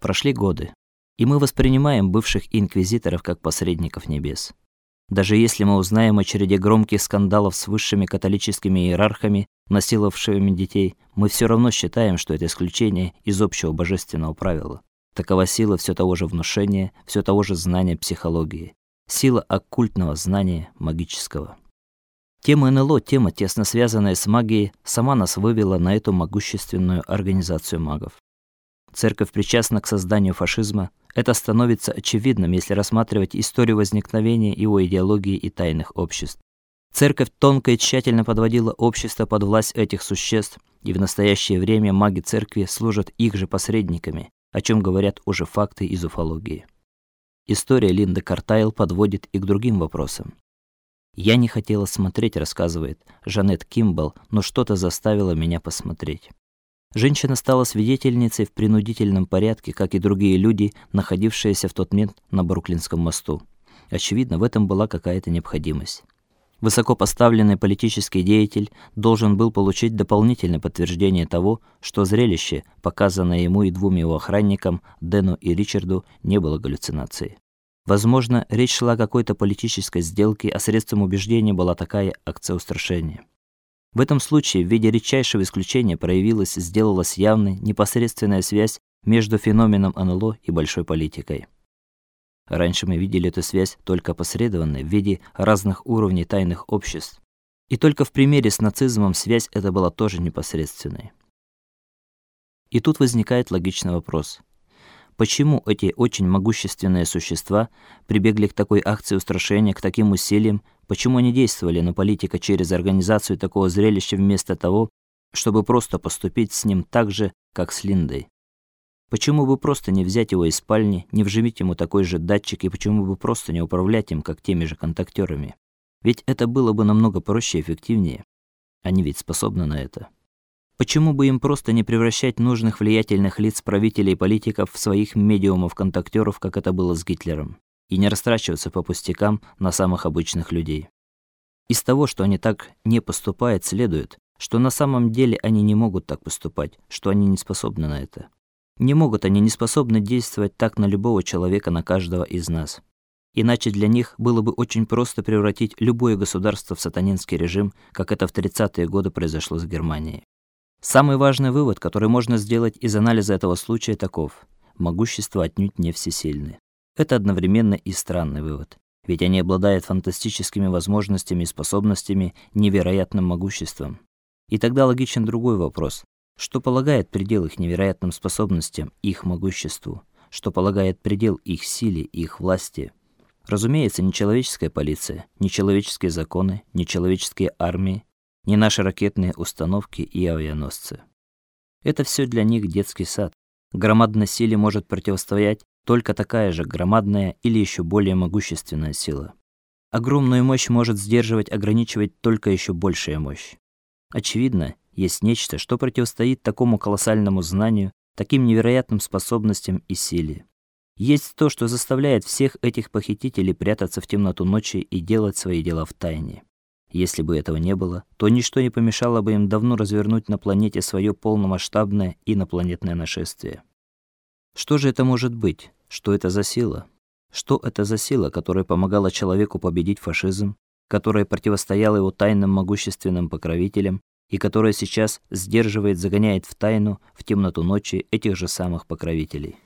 Прошли годы, и мы воспринимаем бывших инквизиторов как посредников небес. Даже если мы узнаем о череде громких скандалов с высшими католическими иерархами, насиловавшими детей, мы все равно считаем, что это исключение из общего божественного правила. Такова сила все того же внушения, все того же знания психологии, сила оккультного знания магического. Тема НЛО, тема, тесно связанная с магией, сама нас вывела на эту могущественную организацию магов. Церковь причастна к созданию фашизма, это становится очевидным, если рассматривать историю возникновения его идеологии и тайных обществ. Церковь тонко и тщательно подводила общество под власть этих существ, и в настоящее время маги церкви служат их же посредниками, о чем говорят уже факты из уфологии. История Линды Картайл подводит и к другим вопросам. Я не хотела смотреть, рассказывает Жанет Кимбл, но что-то заставило меня посмотреть. Женщина стала свидетельницей в принудительном порядке, как и другие люди, находившиеся в тот момент на Бруклинском мосту. Очевидно, в этом была какая-то необходимость. Высокопоставленный политический деятель должен был получить дополнительное подтверждение того, что зрелище, показанное ему и двум его охранникам, Дэну и Ричарду, не было галлюцинацией. Возможно, речь шла о какой-то политической сделке, а средством убеждения была такая акция устрашения. В этом случае в виде редчайшего исключения проявилась, сделалась явной непосредственная связь между феноменом НЛО и большой политикой. Раньше мы видели эту связь только опосредованной в виде разных уровней тайных обществ. И только в примере с нацизмом связь эта была тоже непосредственной. И тут возникает логичный вопрос: почему эти очень могущественные существа прибегли к такой акции устрашения, к таким усилиям, Почему они действовали на политика через организацию такого зрелища вместо того, чтобы просто поступить с ним так же, как с Линдой? Почему бы просто не взять его из спальни, не вживить ему такой же датчик и почему бы просто не управлять им как теми же контактёрами? Ведь это было бы намного проще и эффективнее. Они ведь способны на это. Почему бы им просто не превращать нужных влиятельных лиц правителей и политиков в своих медиумов-контактёров, как это было с Гитлером? и не растрачиваться по пустякам на самых обычных людей. Из того, что они так не поступают, следует, что на самом деле они не могут так поступать, что они не способны на это. Не могут они не способны действовать так на любого человека, на каждого из нас. Иначе для них было бы очень просто превратить любое государство в сатанинский режим, как это в 30-е годы произошло с Германией. Самый важный вывод, который можно сделать из анализа этого случая, таков: могущество отнюдь не всесильны. Это одновременно и странный вывод, ведь они обладают фантастическими возможностями и способностями, невероятным могуществом. И тогда логичен другой вопрос: что полагает предел их невероятным способностям, их могуществу? Что полагает предел их силе, их власти? Разумеется, не человеческая полиция, не человеческие законы, не человеческие армии, не наши ракетные установки и авианосцы. Это все для них детский сад. Громадной силе может противостоять только такая же громадная или еще более могущественная сила. Огромную мощь может сдерживать, ограничивать только еще большая мощь. Очевидно, есть нечто, что противостоит такому колоссальному знанию, таким невероятным способностям и силе. Есть то, что заставляет всех этих похитителей прятаться в темноту ночи и делать свои дела в тайне. Если бы этого не было, то ничто не помешало бы им давно развернуть на планете свое полномасштабное инопланетное нашествие. Что же это может быть? Что это за сила? Что это за сила, которая помогала человеку победить фашизм, которая противостояла его тайным могущественным покровителям и которая сейчас сдерживает, загоняет в тайну, в темноту ночи этих же самых покровителей?